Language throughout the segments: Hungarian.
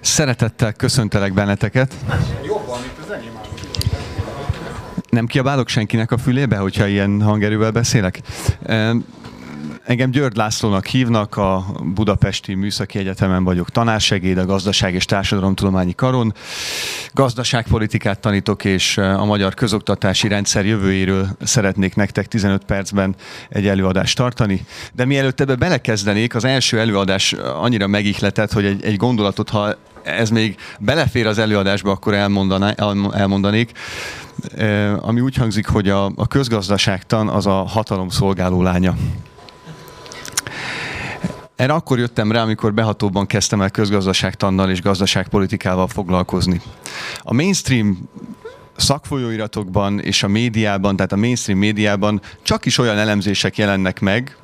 Szeretettel köszöntelek benneteket. Nem kiabálok senkinek a fülébe, hogyha ilyen hangerővel beszélek? Engem György Lászlónak hívnak, a Budapesti Műszaki Egyetemen vagyok tanársegéd, a Gazdaság és Társadalomtudományi Karon. Gazdaságpolitikát tanítok, és a magyar közoktatási rendszer jövőjéről szeretnék nektek 15 percben egy előadást tartani. De mielőtt ebbe belekezdenék, az első előadás annyira megihletett, hogy egy, egy gondolatot, ha ez még belefér az előadásba, akkor elmondanék, ami úgy hangzik, hogy a, a közgazdaságtan az a hatalom szolgáló lánya. Erre akkor jöttem rá, amikor behatóban kezdtem el közgazdaságtannal és gazdaságpolitikával foglalkozni. A mainstream szakfolyóiratokban és a médiában, tehát a mainstream médiában csak is olyan elemzések jelennek meg,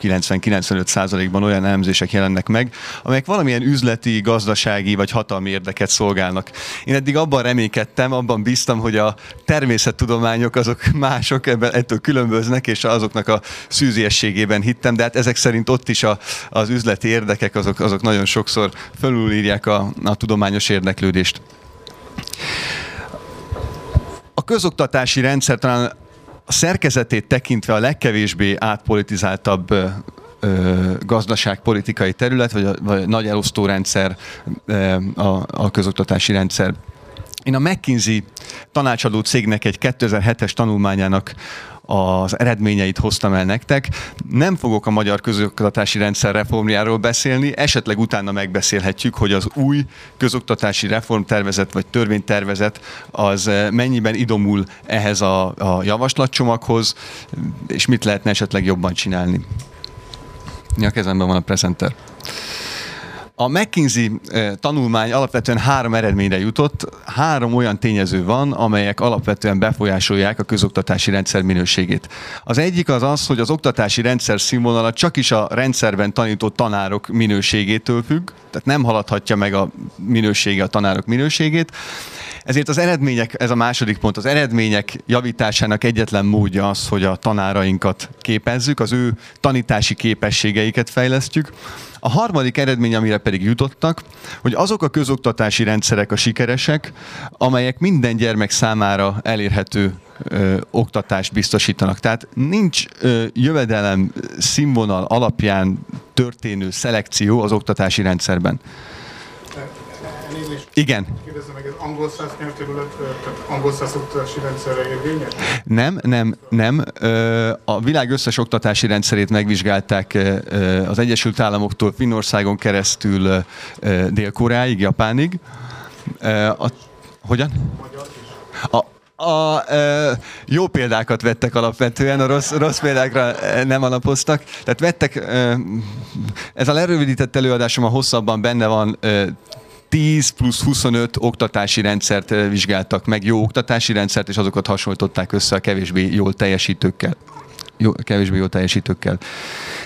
90-95%-ban olyan elemzések jelennek meg, amelyek valamilyen üzleti, gazdasági vagy hatalmi érdeket szolgálnak. Én eddig abban reménykedtem, abban bíztam, hogy a természettudományok azok mások, ebben ettől különböznek, és azoknak a szűziességében hittem, de hát ezek szerint ott is a, az üzleti érdekek azok, azok nagyon sokszor fölülírják a, a tudományos érdeklődést. A közoktatási rendszer talán a szerkezetét tekintve a legkevésbé átpolitizáltabb gazdaságpolitikai terület, vagy a, vagy nagy elosztórendszer, a, a közoktatási rendszer. Én a McKinsey tanácsadó cégnek egy 2007-es tanulmányának az eredményeit hoztam el nektek. Nem fogok a magyar közoktatási rendszer reformjáról beszélni, esetleg utána megbeszélhetjük, hogy az új közoktatási reformtervezet vagy törvénytervezet az mennyiben idomul ehhez a, a javaslatcsomaghoz, és mit lehetne esetleg jobban csinálni. A kezemben van a presenter. A McKinsey eh, tanulmány alapvetően három eredményre jutott. Három olyan tényező van, amelyek alapvetően befolyásolják a közoktatási rendszer minőségét. Az egyik az az, hogy az oktatási rendszer színvonala csak is a rendszerben tanított tanárok minőségétől függ, tehát nem haladhatja meg a minősége a tanárok minőségét. Ezért az eredmények, ez a második pont, az eredmények javításának egyetlen módja az, hogy a tanárainkat képezzük, az ő tanítási képességeiket fejlesztjük. A harmadik eredmény, amire pedig jutottak, hogy azok a közoktatási rendszerek a sikeresek, amelyek minden gyermek számára elérhető ö, oktatást biztosítanak. Tehát nincs ö, jövedelem színvonal alapján történő szelekció az oktatási rendszerben. Igen. Kérdezem meg, ez angol száz nyelvterület, tehát angol száz oktatási rendszerre érvényes? Nem, nem, nem. A világ összes oktatási rendszerét megvizsgálták az Egyesült Államoktól Finnországon keresztül Dél-Koreáig, Japánig. A, hogyan? A, a ö, jó példákat vettek alapvetően, a rossz, rossz példákra nem alapoztak. Tehát vettek, ö, ez a lerövidített előadásom a hosszabban benne van, ö, 10 plusz 25 oktatási rendszert vizsgáltak meg, jó oktatási rendszert, és azokat hasonlították össze a kevésbé jól teljesítőkkel. Jó, kevésbé jó teljesítőkkel.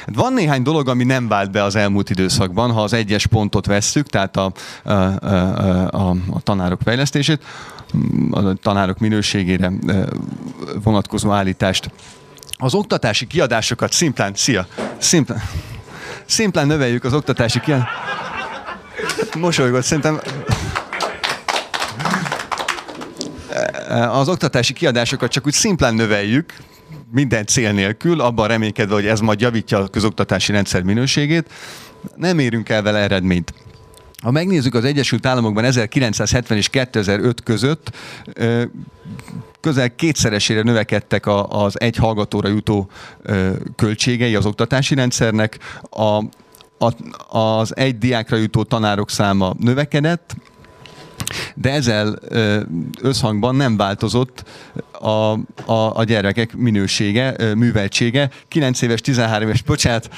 Hát van néhány dolog, ami nem vált be az elmúlt időszakban, ha az egyes pontot vesszük, tehát a, a, a, a, a tanárok fejlesztését, a tanárok minőségére vonatkozó állítást. Az oktatási kiadásokat szimplán, szia, szimplán, szimplán növeljük az oktatási kiadásokat mosolygott, szerintem az oktatási kiadásokat csak úgy szimplán növeljük, minden cél nélkül, abban reménykedve, hogy ez majd javítja a közoktatási rendszer minőségét, nem érünk el vele eredményt. Ha megnézzük az Egyesült Államokban 1970 és 2005 között, közel kétszeresére növekedtek az egy hallgatóra jutó költségei az oktatási rendszernek. A a, az egy diákra jutó tanárok száma növekedett, de ezzel összhangban nem változott a, a, a gyerekek minősége, műveltsége. 9 éves, 13 éves, bocsánat,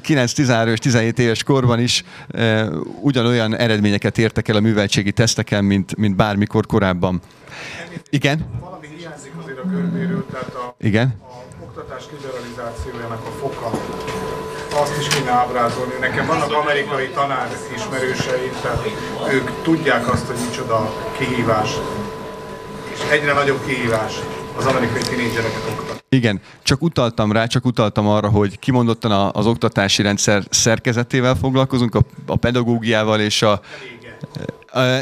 9, 13 és 17 éves korban is ugyanolyan eredményeket értek el a műveltségi teszteken, mint, mint bármikor korábban. Igen? Valami hiányzik azért a körbéről, tehát a, Igen? a oktatás liberalizációjának a foka azt is kéne ábrázolni. Nekem vannak amerikai tanár ismerőseim, tehát ők tudják azt, hogy micsoda kihívás, és egyre nagyobb kihívás az amerikai tinédzsereket oktatni. Igen, csak utaltam rá, csak utaltam arra, hogy kimondottan az oktatási rendszer szerkezetével foglalkozunk, a, a pedagógiával és a,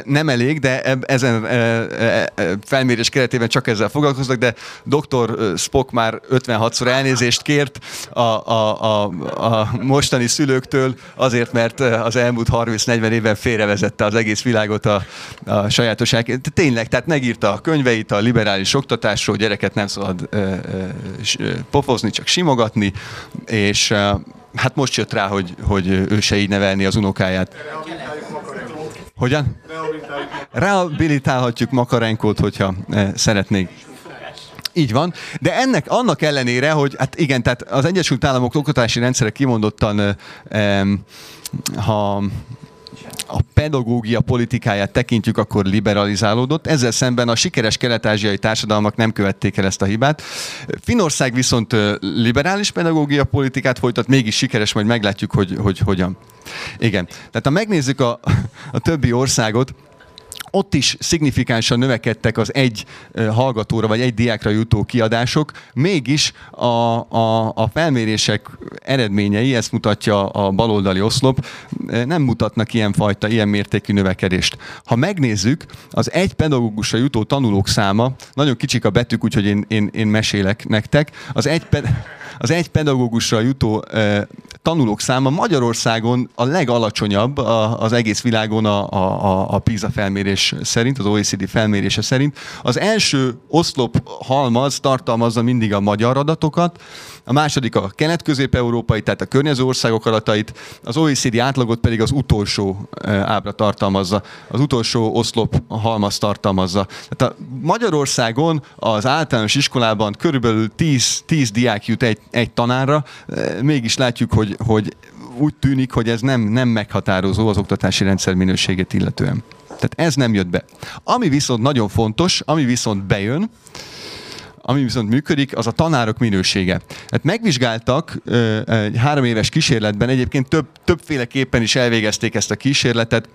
nem elég, de ezen felmérés keretében csak ezzel foglalkoznak, de dr. Spock már 56-szor elnézést kért a, a, a, a mostani szülőktől, azért, mert az elmúlt 30-40 évben félrevezette az egész világot a, a sajátoság. Tényleg, tehát megírta a könyveit a liberális oktatásról, gyereket nem szabad ö, pofozni, csak simogatni, és hát most jött rá, hogy, hogy ő se így nevelni az unokáját. Hogyan? Rehabilitálhatjuk Makarenkót, hogyha eh, szeretnék. Így van, de ennek annak ellenére, hogy hát igen, tehát az Egyesült Államok oktatási rendszere kimondottan, eh, ha a pedagógia politikáját tekintjük, akkor liberalizálódott. Ezzel szemben a sikeres kelet-ázsiai társadalmak nem követték el ezt a hibát. Finország viszont liberális pedagógia politikát folytat, mégis sikeres, majd meglátjuk, hogy, hogy hogyan. Igen. Tehát ha megnézzük a, a többi országot, ott is szignifikánsan növekedtek az egy hallgatóra vagy egy diákra jutó kiadások, mégis a, a, a felmérések eredményei, ezt mutatja a baloldali oszlop, nem mutatnak ilyen fajta, ilyen mértékű növekedést. Ha megnézzük, az egy pedagógusra jutó tanulók száma, nagyon kicsik a betűk, úgyhogy én, én, én mesélek nektek, az egy, az egy pedagógusra jutó tanulók száma Magyarországon a legalacsonyabb az egész világon a, a, a PISA felmérés szerint, az OECD felmérése szerint. Az első oszlop halmaz tartalmazza mindig a magyar adatokat, a második a kelet-közép-európai, tehát a környező országok adatait, az OECD átlagot pedig az utolsó ábra tartalmazza, az utolsó oszlop halmaz tartalmazza. Tehát a Magyarországon az általános iskolában körülbelül 10, 10 diák jut egy, egy tanárra, mégis látjuk, hogy, hogy úgy tűnik, hogy ez nem, nem meghatározó az oktatási rendszer minőségét illetően. Tehát ez nem jött be. Ami viszont nagyon fontos, ami viszont bejön, ami viszont működik, az a tanárok minősége. Hát megvizsgáltak egy három éves kísérletben, egyébként több, többféleképpen is elvégezték ezt a kísérletet,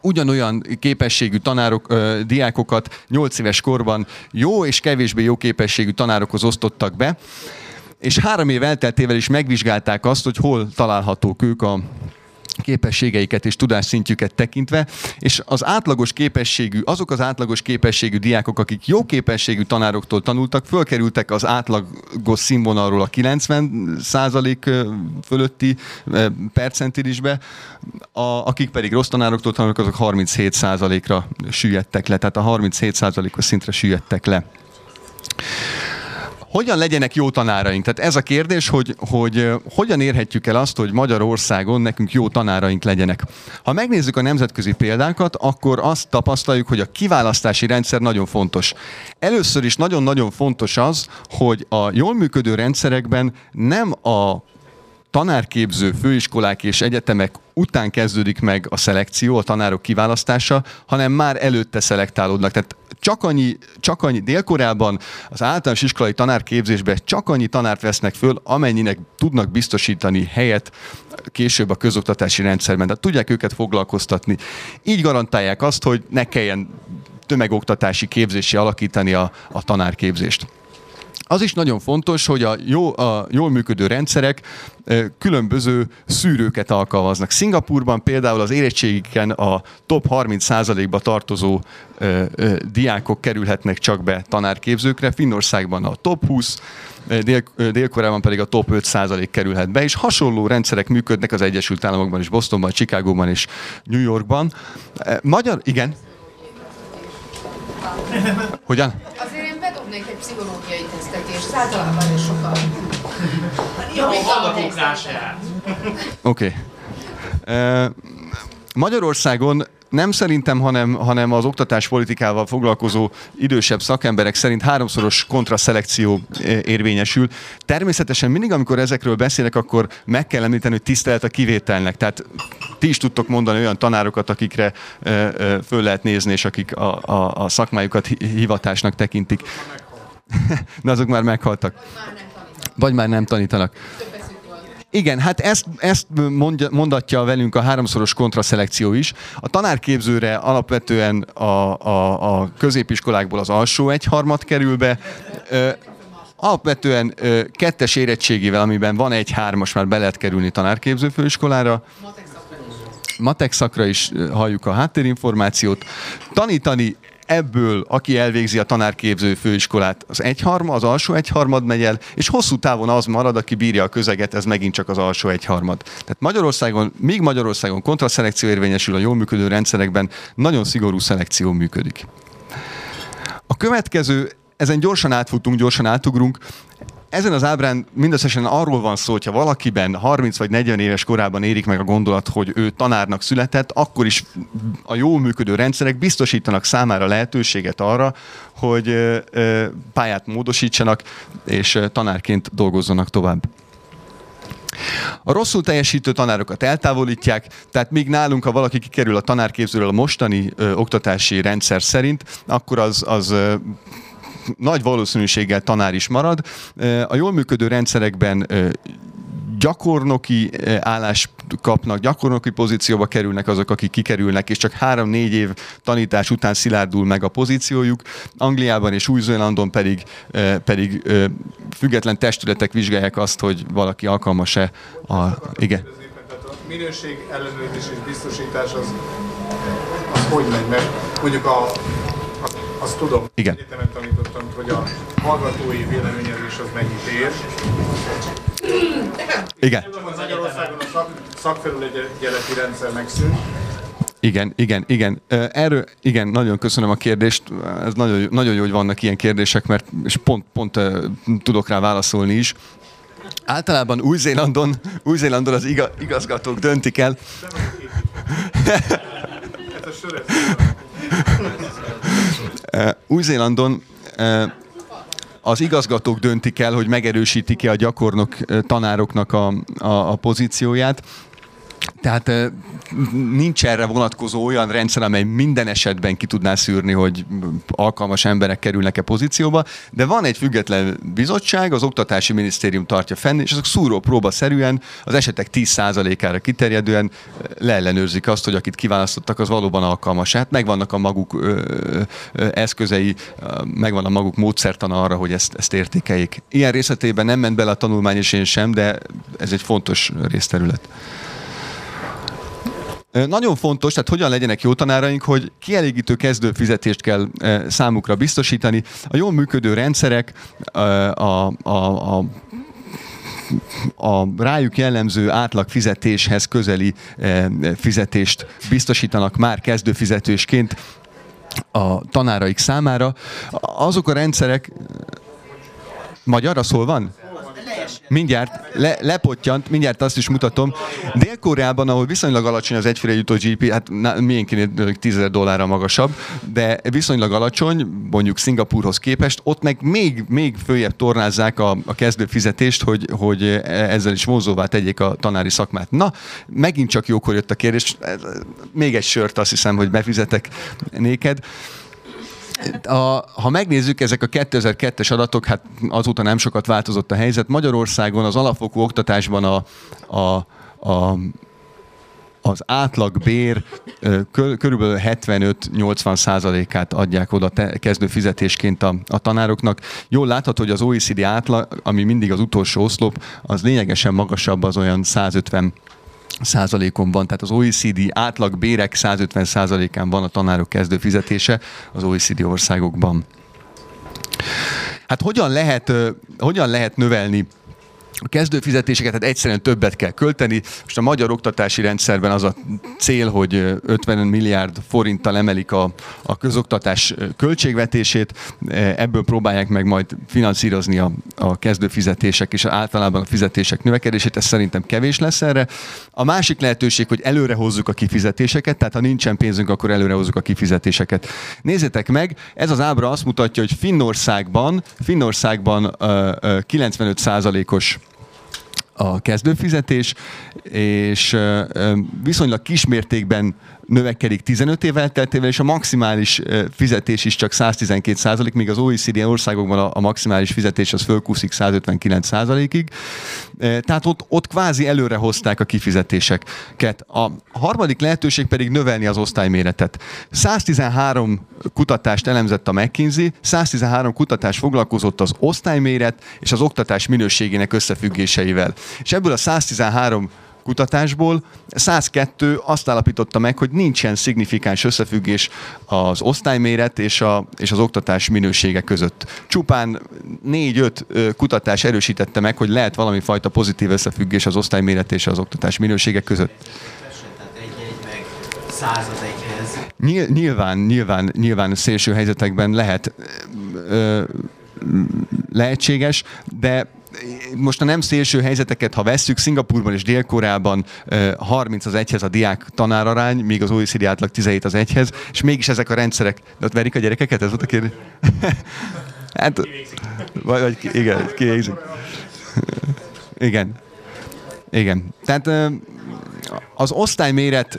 ugyanolyan képességű tanárok, ö, diákokat 8 éves korban jó és kevésbé jó képességű tanárokhoz osztottak be, és három év elteltével is megvizsgálták azt, hogy hol találhatók ők a képességeiket és tudásszintjüket tekintve, és az átlagos képességű, azok az átlagos képességű diákok, akik jó képességű tanároktól tanultak, fölkerültek az átlagos színvonalról a 90 százalék fölötti percentilisbe, a, akik pedig rossz tanároktól tanultak, azok 37 százalékra süllyedtek le, tehát a 37 százalékos szintre süllyedtek le hogyan legyenek jó tanáraink? Tehát ez a kérdés, hogy, hogy hogyan érhetjük el azt, hogy Magyarországon nekünk jó tanáraink legyenek. Ha megnézzük a nemzetközi példákat, akkor azt tapasztaljuk, hogy a kiválasztási rendszer nagyon fontos. Először is nagyon-nagyon fontos az, hogy a jól működő rendszerekben nem a tanárképző főiskolák és egyetemek után kezdődik meg a szelekció, a tanárok kiválasztása, hanem már előtte szelektálódnak. Tehát csak annyi, csak annyi Dél-Koreában az általános iskolai tanárképzésbe csak annyi tanárt vesznek föl, amennyinek tudnak biztosítani helyet később a közoktatási rendszerben. Tehát tudják őket foglalkoztatni. Így garantálják azt, hogy ne kelljen tömegoktatási képzési alakítani a, a tanárképzést. Az is nagyon fontos, hogy a, jó, a jól működő rendszerek különböző szűrőket alkalmaznak. Szingapurban például az érettségiken a top 30%-ba tartozó ö, ö, diákok kerülhetnek csak be tanárképzőkre, Finnországban a top 20, Dél- Dél-Koreában pedig a top 5% kerülhet be, és hasonló rendszerek működnek az Egyesült Államokban is, Bostonban, Chicagóban és New Yorkban. Magyar, igen? Hogyan? Azért bedobnék egy pszichológiai tesztet, és általában is sokan. Jó, hallgatók Oké. Okay. Magyarországon nem szerintem, hanem, hanem az oktatáspolitikával foglalkozó idősebb szakemberek szerint háromszoros kontraszelekció érvényesül. Természetesen mindig, amikor ezekről beszélek, akkor meg kell említeni, hogy tisztelet a kivételnek. Tehát ti is tudtok mondani olyan tanárokat, akikre föl lehet nézni, és akik a, a, a szakmájukat hivatásnak tekintik. Na, azok már meghaltak. Vagy már nem tanítanak. Igen, hát ezt, ezt mondja, mondatja velünk a háromszoros kontraszelekció is. A tanárképzőre alapvetően a, a, a középiskolákból az alsó egyharmad kerül be, Alapvetően ö, kettes érettségével, amiben van egy hármas, már be lehet kerülni tanárképző főiskolára, matek szakra is ö, halljuk a háttérinformációt. Tanítani ebből, aki elvégzi a tanárképző főiskolát, az egyharma, az alsó egyharmad megy el, és hosszú távon az marad, aki bírja a közeget, ez megint csak az alsó egyharmad. Tehát Magyarországon, míg Magyarországon kontraszelekció érvényesül a jól működő rendszerekben, nagyon szigorú szelekció működik. A következő, ezen gyorsan átfutunk, gyorsan átugrunk, ezen az ábrán mindösszesen arról van szó, hogyha valakiben 30 vagy 40 éves korában érik meg a gondolat, hogy ő tanárnak született, akkor is a jól működő rendszerek biztosítanak számára lehetőséget arra, hogy pályát módosítsanak, és tanárként dolgozzanak tovább. A rosszul teljesítő tanárokat eltávolítják, tehát míg nálunk, ha valaki kikerül a tanárképzőről a mostani ö, oktatási rendszer szerint, akkor az, az ö, nagy valószínűséggel tanár is marad. A jól működő rendszerekben gyakornoki ö, állást kapnak, gyakornoki pozícióba kerülnek azok, akik kikerülnek, és csak három-négy év tanítás után szilárdul meg a pozíciójuk. Angliában és Új-Zélandon pedig, pedig független testületek vizsgálják azt, hogy valaki alkalmas-e a... Igen. A minőség ellenőrzés és biztosítás az, az hogy megy, mert mondjuk a azt tudom, Igen. egyetemen tanítottam, hogy a hallgatói véleményezés az mennyit ér. Igen. Magyarországon a szak, szakfelügyeleti rendszer megszűnt, Igen, igen, igen. Erről, igen, nagyon köszönöm a kérdést. Ez nagyon, nagyon jó, hogy vannak ilyen kérdések, mert és pont, pont tudok rá válaszolni is. Általában Új-Zélandon, Új-Zélandon az iga, igazgatók döntik el, ez a Új-Zélandon az igazgatók döntik el, hogy megerősítik-e a gyakornok tanároknak a, a, a pozícióját. Tehát nincs erre vonatkozó olyan rendszer, amely minden esetben ki tudná szűrni, hogy alkalmas emberek kerülnek-e pozícióba, de van egy független bizottság, az Oktatási Minisztérium tartja fenn, és azok szúró próba szerűen az esetek 10%-ára kiterjedően leellenőrzik azt, hogy akit kiválasztottak, az valóban alkalmas. Hát megvannak a maguk ö, ö, eszközei, megvan a maguk módszertana arra, hogy ezt, ezt értékeljék. Ilyen részletében nem ment bele a tanulmány, és én sem, de ez egy fontos részterület. Nagyon fontos, tehát hogyan legyenek jó tanáraink, hogy kielégítő kezdőfizetést kell ö, számukra biztosítani. A jól működő rendszerek, a, a, a a rájuk jellemző átlag fizetéshez közeli fizetést biztosítanak már kezdőfizetősként a tanáraik számára. Azok a rendszerek, magyarra szól van? Mindjárt, le, lepottyant, mindjárt azt is mutatom. Dél-Koreában, ahol viszonylag alacsony az egyfőre jutó GDP, hát miénkinél 10 dollárra magasabb, de viszonylag alacsony, mondjuk Szingapúrhoz képest, ott meg még, még följebb tornázzák a, a kezdő fizetést, hogy, hogy ezzel is vonzóvá tegyék a tanári szakmát. Na, megint csak jókor jött a kérdés, még egy sört azt hiszem, hogy befizetek néked. A, ha megnézzük, ezek a 2002-es adatok, hát azóta nem sokat változott a helyzet. Magyarországon az alapfokú oktatásban a, a, a az átlag bér ö, kö- körülbelül 75-80 százalékát adják oda te- kezdő fizetésként a, a tanároknak. Jól látható, hogy az OECD átlag, ami mindig az utolsó oszlop, az lényegesen magasabb, az olyan 150 százalékon van, tehát az OECD átlag bérek 150 százalékán van a tanárok kezdő fizetése az OECD országokban. Hát hogyan lehet, hogyan lehet növelni a kezdőfizetéseket, tehát egyszerűen többet kell költeni. Most a magyar oktatási rendszerben az a cél, hogy ö, 50 milliárd forinttal emelik a, a közoktatás költségvetését, E, ebből próbálják meg majd finanszírozni a, a kezdőfizetések és általában a fizetések növekedését, ez szerintem kevés lesz erre. A másik lehetőség, hogy előre hozzuk a kifizetéseket, tehát ha nincsen pénzünk, akkor előre hozzuk a kifizetéseket. Nézzétek meg, ez az ábra azt mutatja, hogy Finnországban, Finnországban ö, ö, 95%-os a kezdőfizetés, és viszonylag kismértékben növekedik 15 év elteltével, és a maximális fizetés is csak 112 százalék, míg az OECD országokban a, maximális fizetés az fölkúszik 159 százalékig. Tehát ott, ott kvázi előre hozták a kifizetéseket. A harmadik lehetőség pedig növelni az osztályméretet. 113 kutatást elemzett a McKinsey, 113 kutatás foglalkozott az osztályméret és az oktatás minőségének összefüggéseivel. És ebből a 113 kutatásból 102 azt állapította meg, hogy nincsen szignifikáns összefüggés az osztályméret és, a, és az oktatás minősége között. Csupán 4-5 kutatás erősítette meg, hogy lehet valami fajta pozitív összefüggés az osztályméret és az oktatás minősége között. Nyilván, nyilván, nyilván szélső helyzetekben lehet ö, lehetséges, de most a nem szélső helyzeteket, ha vesszük, Szingapurban és Dél-Koreában 30 az egyhez a diák tanárarány, míg az OECD átlag 17 az egyhez, és mégis ezek a rendszerek, de ott verik a gyerekeket, ez volt a kérdés? hát, vagy, vagy igen, kivégzik. Igen. Igen. Tehát az osztályméret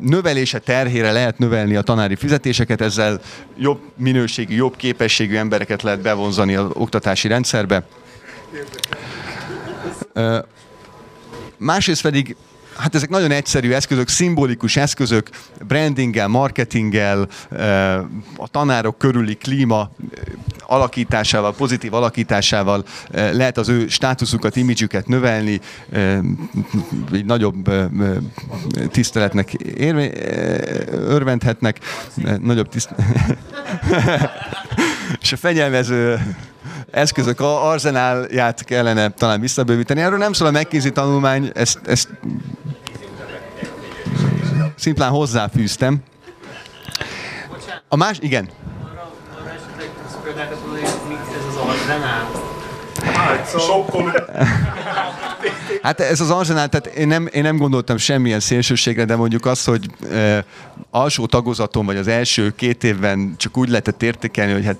növelése terhére lehet növelni a tanári fizetéseket, ezzel jobb minőségű, jobb képességű embereket lehet bevonzani az oktatási rendszerbe. Másrészt pedig hát ezek nagyon egyszerű eszközök, szimbolikus eszközök, brandinggel, marketinggel, a tanárok körüli klíma alakításával, pozitív alakításával lehet az ő státuszukat, imidzsüket növelni, egy nagyobb tiszteletnek érve, örvendhetnek, nagyobb tiszt... és a fegyelmező eszközök arzenálját kellene talán visszabővíteni. Erről nem szól a McKinsey tanulmány, ezt, ezt szimplán hozzáfűztem. A más, igen. Ah, zo sou. Hát ez az arzenál, tehát én nem, én nem gondoltam semmilyen szélsőségre, de mondjuk az, hogy e, alsó tagozaton, vagy az első két évben csak úgy lehetett értékelni, hogy hát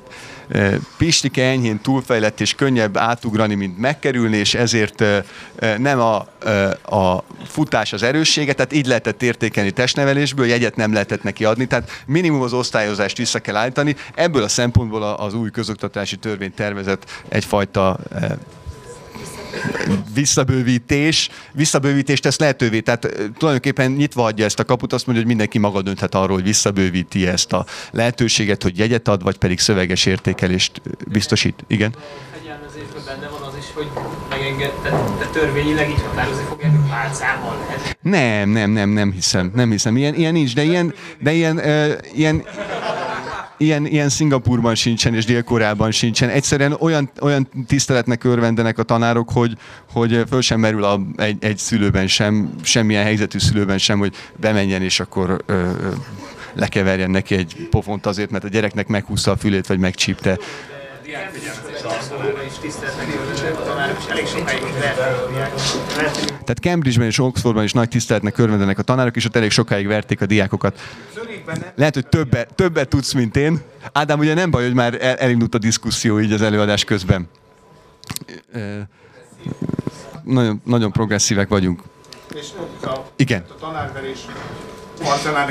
e, Pistike enyhén túlfejlett és könnyebb átugrani, mint megkerülni, és ezért e, nem a, e, a futás az erőssége, tehát így lehetett értékelni testnevelésből, jegyet nem lehetett neki adni, tehát minimum az osztályozást vissza kell állítani. Ebből a szempontból az új közoktatási törvény tervezett egyfajta e, visszabővítés, visszabővítést tesz lehetővé. Tehát tulajdonképpen nyitva adja ezt a kaput, azt mondja, hogy mindenki maga dönthet arról, hogy visszabővíti ezt a lehetőséget, hogy jegyet ad, vagy pedig szöveges értékelést biztosít. Igen? benne van az is, hogy megengedte, törvényileg így határozni fogják, hogy pálcával lehet. Nem, nem, nem, nem hiszem, nem hiszem. Ilyen, ilyen nincs, de ilyen, de ilyen, uh, ilyen ilyen, ilyen Szingapurban sincsen, és Dél-Koreában sincsen. Egyszerűen olyan, olyan tiszteletnek örvendenek a tanárok, hogy, hogy föl sem merül a, egy, egy szülőben sem, semmilyen helyzetű szülőben sem, hogy bemenjen, és akkor ö, lekeverjen neki egy pofont azért, mert a gyereknek meghúzta a fülét, vagy megcsípte. Tehát Cambridge-ben és Oxfordban is nagy tiszteletnek örvendenek a tanárok, és ott elég sokáig verték a diákokat. Lehet, hogy többet, többet tudsz, mint én. Ádám, ugye nem baj, hogy már el, elindult a diszkuszió így az előadás közben. Nagyon, nagyon progresszívek vagyunk. És a, Igen. a tanárverés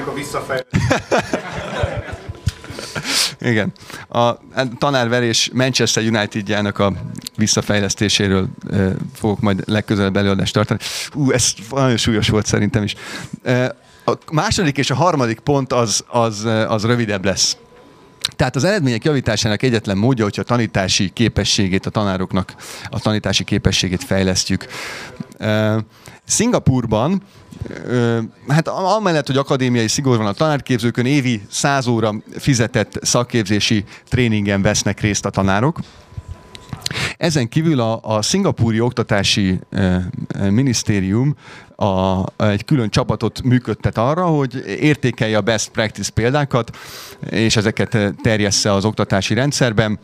a visszafejlesztés. Igen. A tanárverés Manchester United-jának a visszafejlesztéséről e, fogok majd legközelebb előadást tartani. Ú, ez nagyon súlyos volt szerintem is. A második és a harmadik pont az, az, az rövidebb lesz. Tehát az eredmények javításának egyetlen módja, hogyha a tanítási képességét a tanároknak, a tanítási képességét fejlesztjük. Szingapurban, hát amellett, hogy akadémiai szigor van a tanárképzőkön, évi 100 óra fizetett szakképzési tréningen vesznek részt a tanárok. Ezen kívül a, a szingapúri oktatási minisztérium a, egy külön csapatot működtet arra, hogy értékelje a best practice példákat, és ezeket terjessze az oktatási rendszerben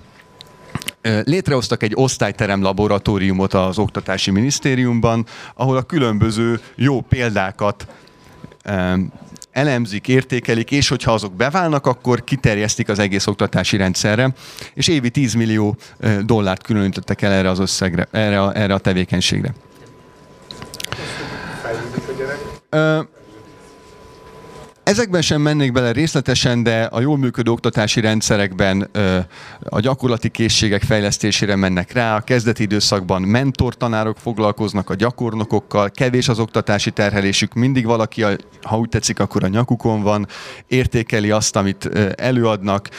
létrehoztak egy osztályterem laboratóriumot az Oktatási Minisztériumban, ahol a különböző jó példákat elemzik, értékelik, és hogyha azok beválnak, akkor kiterjesztik az egész oktatási rendszerre, és évi 10 millió dollárt különítettek el erre az összegre, erre a, erre a tevékenységre. Ö, Ezekben sem mennék bele részletesen, de a jól működő oktatási rendszerekben a gyakorlati készségek fejlesztésére mennek rá. A kezdeti időszakban mentortanárok foglalkoznak a gyakornokokkal, kevés az oktatási terhelésük, mindig valaki, ha úgy tetszik, akkor a nyakukon van, értékeli azt, amit előadnak,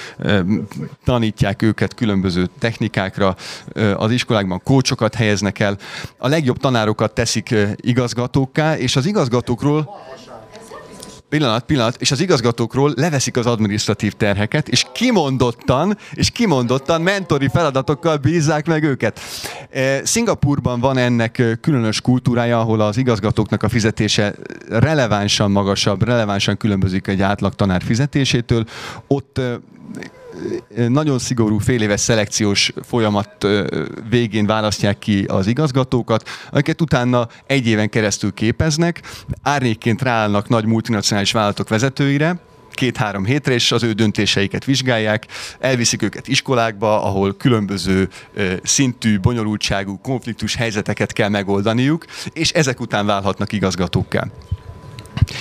tanítják őket különböző technikákra, az iskolákban kócsokat helyeznek el, a legjobb tanárokat teszik igazgatókká, és az igazgatókról Pillanat, pillanat, és az igazgatókról leveszik az administratív terheket, és kimondottan, és kimondottan mentori feladatokkal bízzák meg őket. E, Szingapurban van ennek e, különös kultúrája, ahol az igazgatóknak a fizetése relevánsan magasabb, relevánsan különbözik egy átlag tanár fizetésétől. Ott e, nagyon szigorú féléves szelekciós folyamat végén választják ki az igazgatókat, akiket utána egy éven keresztül képeznek, árnyékként ráállnak nagy multinacionális vállalatok vezetőire, két-három hétre, és az ő döntéseiket vizsgálják, elviszik őket iskolákba, ahol különböző szintű, bonyolultságú konfliktus helyzeteket kell megoldaniuk, és ezek után válhatnak igazgatókká.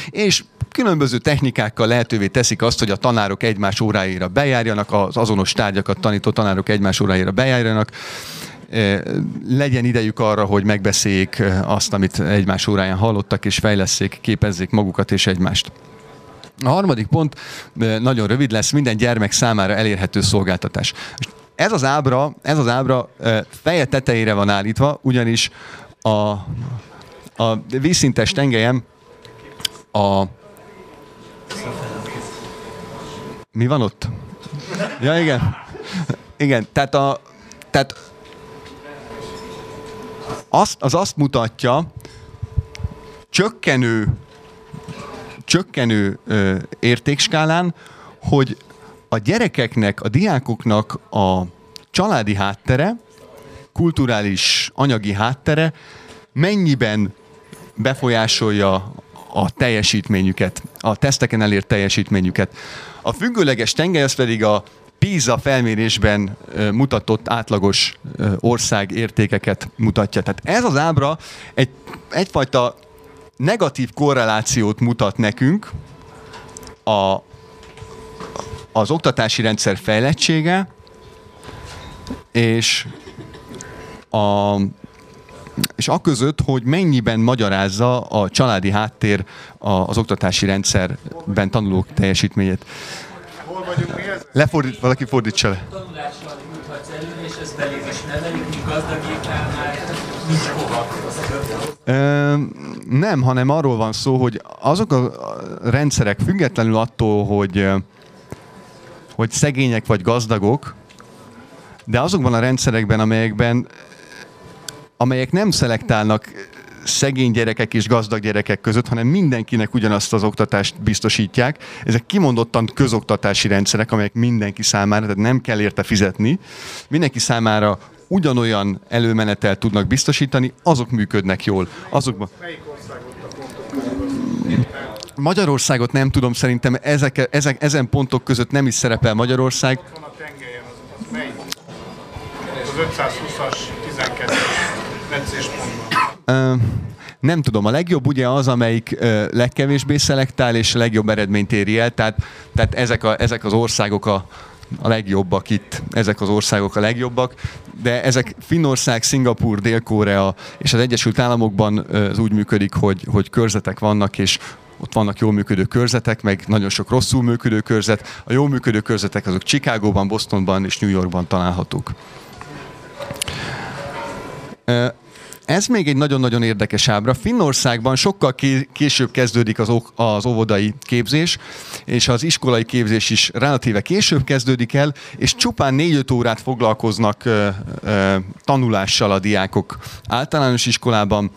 És különböző technikákkal lehetővé teszik azt, hogy a tanárok egymás óráira bejárjanak, az azonos tárgyakat tanító tanárok egymás óráira bejárjanak, legyen idejük arra, hogy megbeszéljék azt, amit egymás óráján hallottak, és fejleszék, képezzék magukat és egymást. A harmadik pont nagyon rövid lesz, minden gyermek számára elérhető szolgáltatás. Ez az ábra, ez az ábra feje tetejére van állítva, ugyanis a, a vízszintes tengelyem a mi van ott? Ja, igen. Igen, tehát, a, tehát azt, az azt mutatja, csökkenő, csökkenő ö, értékskálán, hogy a gyerekeknek, a diákoknak a családi háttere, kulturális, anyagi háttere mennyiben befolyásolja a teljesítményüket, a teszteken elért teljesítményüket. A függőleges tengely az pedig a PISA felmérésben mutatott átlagos ország értékeket mutatja. Tehát ez az ábra egy, egyfajta negatív korrelációt mutat nekünk a, az oktatási rendszer fejlettsége és a és aközött, hogy mennyiben magyarázza a családi háttér az oktatási rendszerben tanulók teljesítményét. Hol vagyunk mi ez? Lefordít, valaki fordítsa le. Tanulással juthatsz elő, és ez belé is nevelik, míg gazdagéknál már nincs hova. Nem, hanem arról van szó, hogy azok a rendszerek függetlenül attól, hogy, hogy szegények vagy gazdagok, de azokban a rendszerekben, amelyekben amelyek nem szelektálnak szegény gyerekek és gazdag gyerekek között, hanem mindenkinek ugyanazt az oktatást biztosítják. Ezek kimondottan közoktatási rendszerek, amelyek mindenki számára, tehát nem kell érte fizetni, mindenki számára ugyanolyan előmenetel tudnak biztosítani, azok működnek jól. Azokban... Magyarországot nem tudom, szerintem ezek, ezek, ezen pontok között nem is szerepel Magyarország. Van a tengelyen, az, az melyik? Az 520-as 12 nem tudom, a legjobb ugye az, amelyik legkevésbé szelektál, és a legjobb eredményt éri el, tehát, tehát ezek, a, ezek az országok a, a legjobbak itt, ezek az országok a legjobbak, de ezek Finnország, Szingapur, Dél-Korea és az Egyesült Államokban az úgy működik, hogy, hogy körzetek vannak, és ott vannak jól működő körzetek, meg nagyon sok rosszul működő körzet. A jól működő körzetek azok Chicagóban, Bostonban és New Yorkban találhatók. Ez még egy nagyon-nagyon érdekes ábra. Finnországban sokkal később kezdődik az, az óvodai képzés, és az iskolai képzés is relatíve később kezdődik el, és csupán 4-5 órát foglalkoznak ö, ö, tanulással a diákok általános iskolában,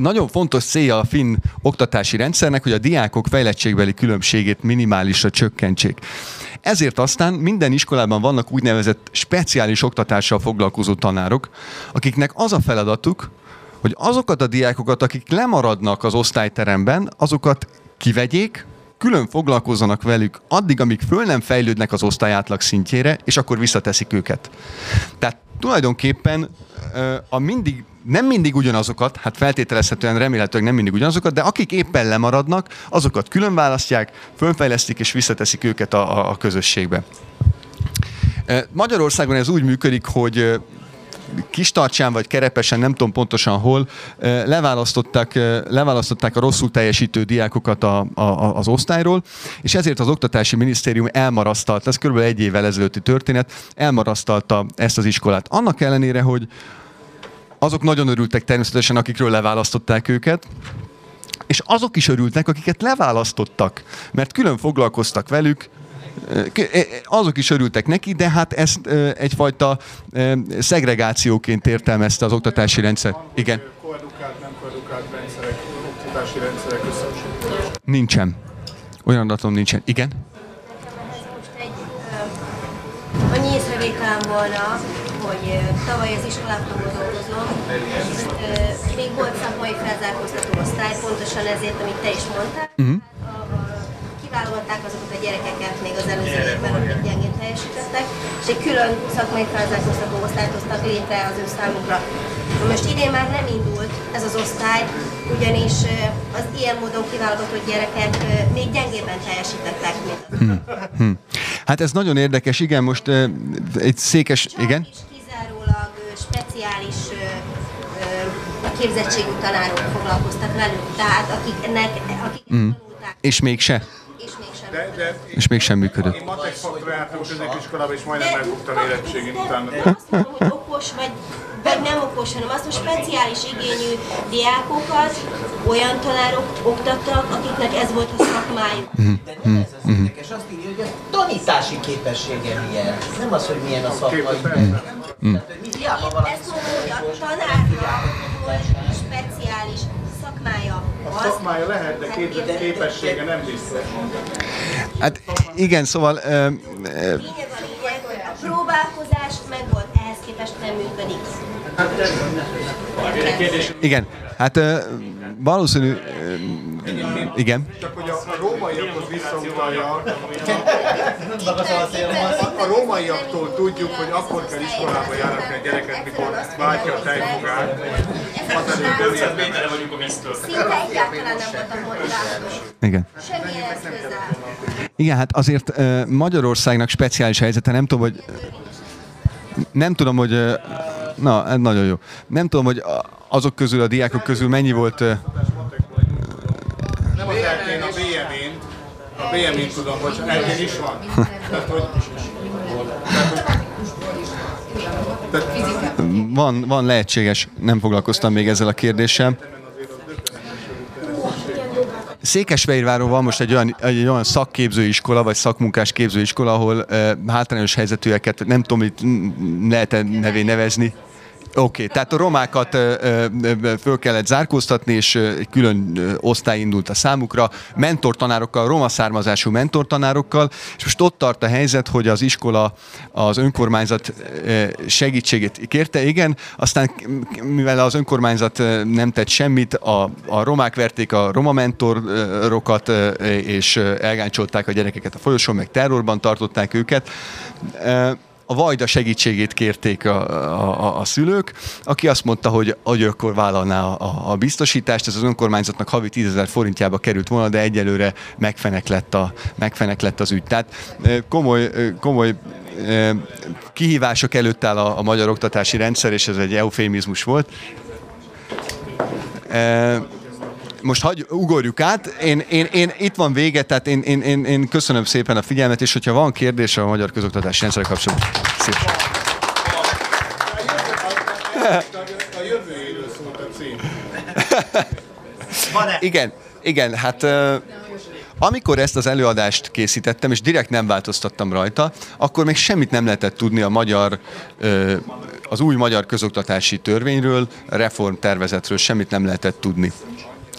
nagyon fontos célja a finn oktatási rendszernek, hogy a diákok fejlettségbeli különbségét minimálisra csökkentsék. Ezért aztán minden iskolában vannak úgynevezett speciális oktatással foglalkozó tanárok, akiknek az a feladatuk, hogy azokat a diákokat, akik lemaradnak az osztályteremben, azokat kivegyék, külön foglalkozzanak velük addig, amíg föl nem fejlődnek az osztály szintjére, és akkor visszateszik őket. Tehát tulajdonképpen a mindig nem mindig ugyanazokat, hát feltételezhetően remélhetőleg nem mindig ugyanazokat, de akik éppen lemaradnak, azokat külön választják, fölfejlesztik és visszateszik őket a, a, közösségbe. Magyarországon ez úgy működik, hogy Kistarcsán vagy Kerepesen, nem tudom pontosan hol, leválasztották, leválasztották a rosszul teljesítő diákokat a, a, az osztályról, és ezért az Oktatási Minisztérium elmarasztalta, ez kb. egy évvel ezelőtti történet, elmarasztalta ezt az iskolát. Annak ellenére, hogy azok nagyon örültek természetesen, akikről leválasztották őket, és azok is örültek, akiket leválasztottak, mert külön foglalkoztak velük, azok is örültek neki, de hát ezt egyfajta szegregációként értelmezte az oktatási rendszer. Igen. Koedukált, nem koedukált rendszerek, oktatási Nincsen. Olyan adatom nincsen. Igen? Annyi észrevételem volna, hogy tavaly az iskolában dolgozom, még volt szakmai felzárkóztató osztály, pontosan ezért, amit te is mondtál. Uh-huh kiválogatták azokat a gyerekeket még az előző évben, akik gyengén teljesítettek, és egy külön szakmai felzárkóztató osztályt hoztak létre az ő számukra. Most idén már nem indult ez az osztály, ugyanis az ilyen módon kiválogatott gyerekek még gyengébben teljesítettek, hmm. Hmm. Hát ez nagyon érdekes, igen, most uh, egy székes, Csak igen? Is speciális képzettségű tanárok foglalkoztak velük, tehát akiknek, akik mm. tanulták. És mégse? De, de és mégsem működött. Én matek szakra jártam középiskolába, és majdnem megbuktam érettségén utána. Azt mondom, hogy okos vagy, vagy nem okos, hanem azt, hogy speciális igényű diákokat olyan tanárok oktattak, akiknek ez volt a szakmájuk. Mhm. De nem ez az érdekes, azt írja, hogy a tanítási képessége milyen, nem az, hogy milyen a szakmai. Mm. Ezt mondom, hogy a tanárnak volt speciális szakmája A szakmája lehet, de kép, képessége nem biztos. Hát igen, szóval... Ö, ö, lényeg a lényeg, hogy a próbálkozás meg volt, ehhez képest nem működik. Igen, hát ö, valószínű, ö, igen. Csak hogy a, a rómaiakhoz visszautalja, a, a rómaiaktól tudjuk, hogy akkor kell iskolába járatni a gyereket, mikor váltja a tejfogát. Vétele vagyunk a víztől. Szinte egyáltalán nem voltak motivációs. Igen. Semmilyen eszközzel. Igen, hát azért Magyarországnak speciális helyzete, nem tudom, hogy nem tudom, hogy na, ez nagyon jó. Nem tudom, hogy azok közül, a diákok közül mennyi volt Nem az eltén, a BM-én. A BM-én tudom, hogy eltén is van. Tehát, hogy, van, van lehetséges, nem foglalkoztam még ezzel a kérdéssel. Székesfehérváron van most egy olyan, egy olyan szakképzőiskola, vagy szakmunkás képzőiskola, ahol uh, hátrányos helyzetűeket, nem tudom, itt lehet -e nevén nevezni, Oké, okay, tehát a romákat föl kellett zárkóztatni, és egy külön osztály indult a számukra, mentortanárokkal, roma származású mentortanárokkal, és most ott tart a helyzet, hogy az iskola az önkormányzat segítségét kérte, igen, aztán mivel az önkormányzat nem tett semmit, a, a romák verték a roma mentorokat, és elgáncsolták a gyerekeket a folyosón, meg terrorban tartották őket a Vajda segítségét kérték a, a, a szülők, aki azt mondta, hogy, hogy akkor vállalná a, a biztosítást, ez az önkormányzatnak havi 10 ezer forintjába került volna, de egyelőre megfenek lett, a, megfenek lett az ügy. Tehát komoly, komoly kihívások előtt áll a, a magyar oktatási rendszer, és ez egy eufémizmus volt most hagy, ugorjuk át. Én, én, én, itt van vége, tehát én, én, én, én köszönöm szépen a figyelmet, és hogyha van kérdés a magyar közoktatási rendszerrel kapcsolatban, szépen. A jövőjéről szólt a cím. Igen, igen, hát amikor ezt az előadást készítettem, és direkt nem változtattam rajta, akkor még semmit nem lehetett tudni a magyar, az új magyar közoktatási törvényről, reformtervezetről, semmit nem lehetett tudni.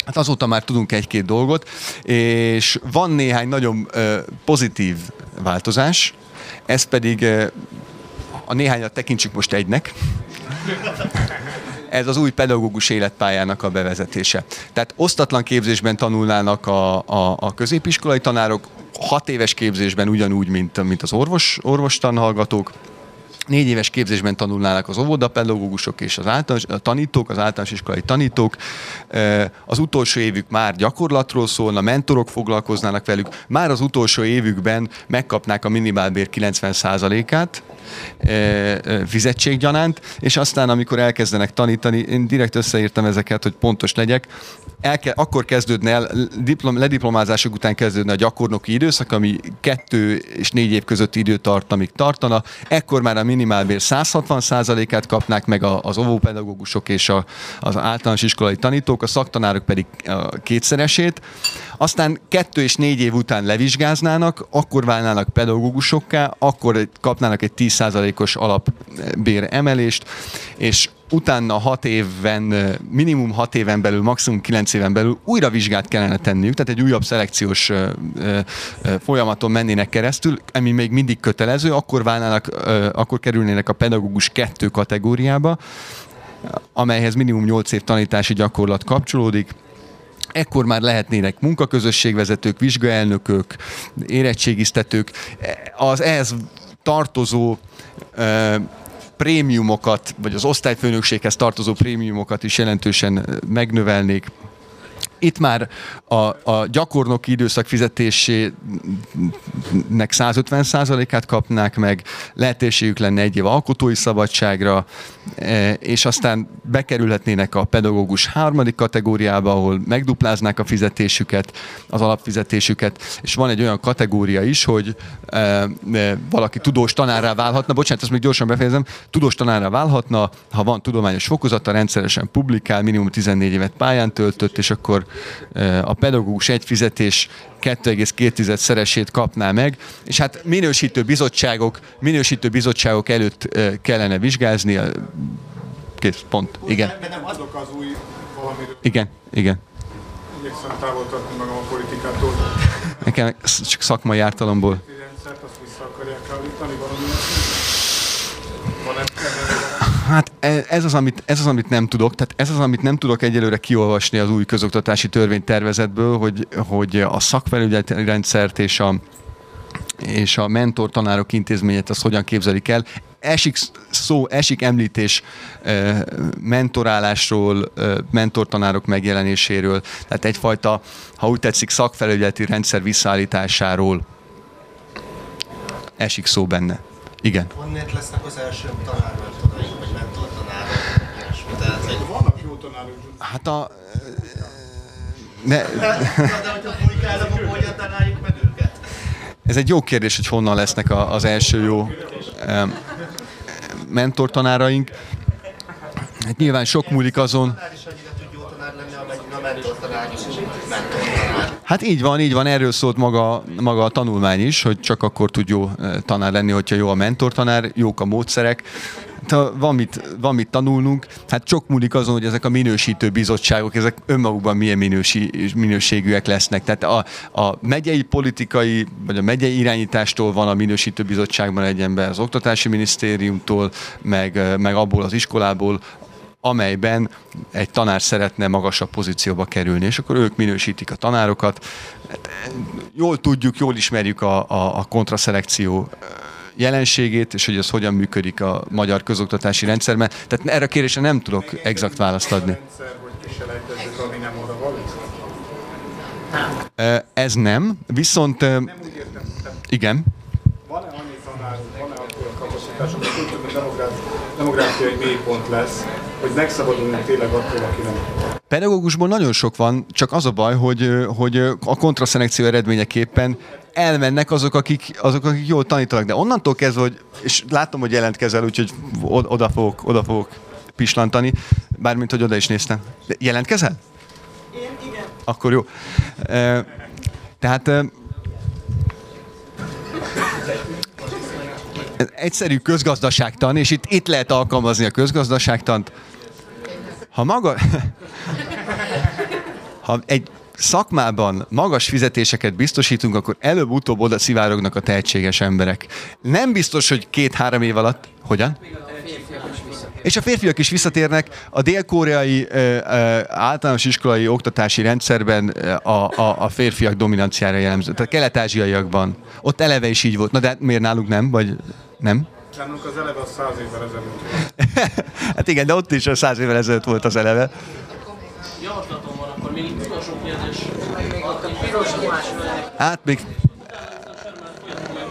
Hát azóta már tudunk egy-két dolgot, és van néhány nagyon pozitív változás, ez pedig a néhányat tekintsük most egynek. Ez az új pedagógus életpályának a bevezetése. Tehát osztatlan képzésben tanulnának a, a, a középiskolai tanárok, hat éves képzésben ugyanúgy, mint, mint az orvos, orvostan hallgatók, négy éves képzésben tanulnának az óvodapedagógusok és az általános, a tanítók, az általános iskolai tanítók. Az utolsó évük már gyakorlatról szólna, mentorok foglalkoznának velük. Már az utolsó évükben megkapnák a minimálbér 90%-át, fizetséggyanánt, és aztán, amikor elkezdenek tanítani, én direkt összeírtam ezeket, hogy pontos legyek, el ke- akkor kezdődne el, diplom, lediplomázások után kezdődne a gyakornoki időszak, ami kettő és négy év közötti idő tart, amíg tartana. Ekkor már a minimálbér 160%-át kapnák meg az óvópedagógusok és a, az általános iskolai tanítók, a szaktanárok pedig a kétszeresét. Aztán kettő és négy év után levizsgáznának, akkor válnának pedagógusokká, akkor kapnának egy 10%-os alapbér emelést, és utána hat évben, minimum hat éven belül, maximum kilenc éven belül újra vizsgát kellene tenniük, tehát egy újabb szelekciós folyamaton mennének keresztül, ami még mindig kötelező, akkor válnának, akkor kerülnének a pedagógus kettő kategóriába, amelyhez minimum 8 év tanítási gyakorlat kapcsolódik, ekkor már lehetnének munkaközösségvezetők, vizsgaelnökök, érettségiztetők, az ehhez tartozó prémiumokat, vagy az osztályfőnökséghez tartozó prémiumokat is jelentősen megnövelnék. Itt már a, a gyakornoki időszak fizetésének 150%-át kapnák meg, lehetőségük lenne egy év alkotói szabadságra, e, és aztán bekerülhetnének a pedagógus harmadik kategóriába, ahol megdupláznák a fizetésüket, az alapfizetésüket, és van egy olyan kategória is, hogy e, e, valaki tudós tanárrá válhatna, bocsánat, ezt még gyorsan befejezem, tudós tanárrá válhatna, ha van tudományos fokozata, rendszeresen publikál, minimum 14 évet pályán töltött, és akkor a pedagógus egy fizetés 2,2 szeresét kapná meg, és hát minősítő bizottságok, minősítő bizottságok előtt kellene vizsgázni. Kész, pont. Igen. Nem adok az új valamiről. Igen, igen. Igyekszem távol tartani magam a politikától. Nekem csak szakmai ártalomból. Rendszert azt vissza akarják állítani valamilyen Van-e Hát e, ez az, amit, ez az, amit nem tudok. Tehát ez az, amit nem tudok egyelőre kiolvasni az új közoktatási törvénytervezetből, hogy, hogy a szakfelügyeleti rendszert és a, és a mentor tanárok intézményet azt hogyan képzelik el. Esik szó, esik említés e, mentorálásról, e, mentortanárok megjelenéséről, tehát egyfajta, ha úgy tetszik, szakfelügyeleti rendszer visszaállításáról esik szó benne. Igen. Honnét lesznek az első tanármentoraink, vagy mentortanárok, ilyesmi? Tehát, hogy Vannak jó tanárok. Hát a... Ne, ez egy jó kérdés, hogy honnan lesznek az első jó mentortanáraink. Hát nyilván sok múlik azon. Hát így van, így van, erről szólt maga, maga a tanulmány is, hogy csak akkor tud jó tanár lenni, hogyha jó a mentortanár, jók a módszerek. Van, mit, van mit tanulnunk, hát sok múlik azon, hogy ezek a minősítő bizottságok, ezek önmagukban milyen minősi, minőségűek lesznek. Tehát a, a megyei politikai, vagy a megyei irányítástól van a minősítő bizottságban egy ember, az oktatási minisztériumtól, meg, meg abból az iskolából, amelyben egy tanár szeretne magasabb pozícióba kerülni, és akkor ők minősítik a tanárokat. Hát, Jól tudjuk, jól ismerjük a, a, a kontraszelekció jelenségét, és hogy ez hogyan működik a magyar közoktatási rendszerben. Tehát erre a kérdésre nem tudok exakt választ adni. Való. Ez nem, viszont Nem úgy értem, igen, van-e annyi tanár, van-e akkor a kapacitás, úgy tudom, hogy demográf, demográfiai mélypont lesz, hogy megszabaduljunk tényleg attól, aki nem. Pedagógusból nagyon sok van, csak az a baj, hogy, hogy a kontraszelekció eredményeképpen elmennek azok akik, azok, akik jól tanítanak. De onnantól kezdve, hogy, és látom, hogy jelentkezel, úgyhogy oda fogok, oda fogok pislantani, bármint, hogy oda is néztem. De jelentkezel? Én, igen. Akkor jó. E, tehát e, egyszerű közgazdaságtan, és itt, itt lehet alkalmazni a közgazdaságtant. Ha maga... ha egy szakmában magas fizetéseket biztosítunk, akkor előbb-utóbb oda szivárognak a tehetséges emberek. Nem biztos, hogy két-három év alatt... Hogyan? És a férfiak is visszatérnek. A dél-koreai ö, ö, általános iskolai oktatási rendszerben a, a, a férfiak dominanciára jellemző. Tehát kelet-ázsiaiakban. Ott eleve is így volt. Na de hát miért náluk nem? Vagy nem? Nálunk az eleve az száz évvel ezelőtt volt. Hát igen, de ott is száz évvel ezelőtt volt az eleve. Javaslatom még utolsó kérdés. A piros Hát még...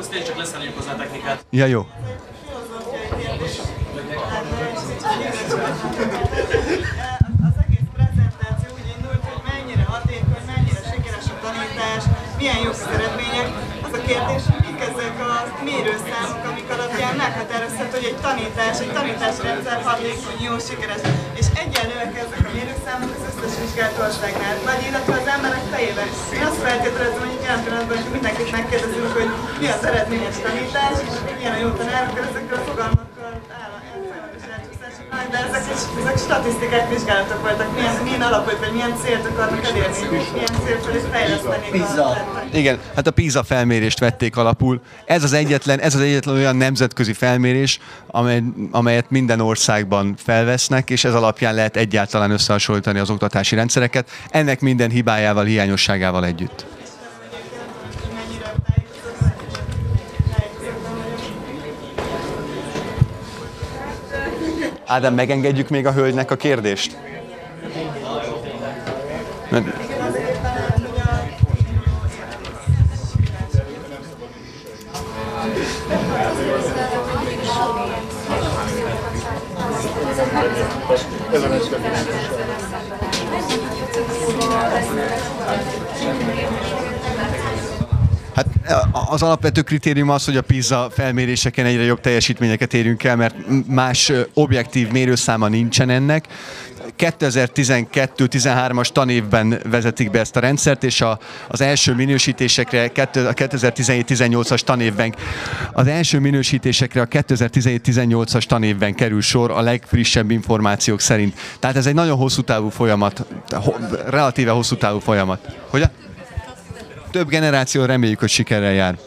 Ezt én csak leszereljük hozzá a technikát. Ja, jó. Az egész prezentáció úgy indult, hogy mennyire hatékony, mennyire sikeres a tanítás, milyen az eredmények. Az a kérdés, hogy mik ezek a mérőszámok, alapján meghatározhat, hogy egy tanítás, egy tanítási rendszer hatékony, jó, sikeres. És egyenlőek ezek a mérőszámok az összes vizsgált országnál, vagy illetve az emberek fejében. Én azt feltételezem, hogy jelen pillanatban, hogy mindenkit megkérdezünk, hogy mi az eredményes tanítás, és milyen a jó tanárok, ezekkel a fogalmakkal áll de ezek, is, ezek statisztikák, vizsgálatok voltak, milyen, milyen alapot, vagy milyen célt akarnak elérni, milyen cél felé fejleszteni. Pizza. Igen, hát a PISA felmérést vették alapul. Ez az egyetlen, ez az egyetlen olyan nemzetközi felmérés, amely, amelyet minden országban felvesznek, és ez alapján lehet egyáltalán összehasonlítani az oktatási rendszereket, ennek minden hibájával, hiányosságával együtt. Ádám, megengedjük még a hölgynek a kérdést? Hogy a az alapvető kritérium az, hogy a PISA felméréseken egyre jobb teljesítményeket érünk el, mert más objektív mérőszáma nincsen ennek. 2012-13-as tanévben vezetik be ezt a rendszert, és a, az első minősítésekre a 2017-18-as tanévben az első minősítésekre a 2017-18-as tanévben kerül sor a legfrissebb információk szerint. Tehát ez egy nagyon hosszú távú folyamat, relatíve hosszú távú folyamat. Hogy? Több generáció reméljük, hogy sikerrel jár.